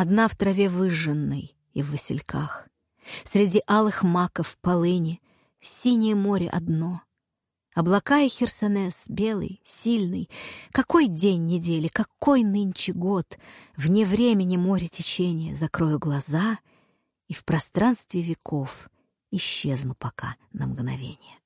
Одна в траве выжженной и в васильках. Среди алых маков полыни Синее море одно. Облака и Херсонес, белый, сильный. Какой день недели, какой нынче год! Вне времени море течения закрою глаза И в пространстве веков исчезну пока на мгновение.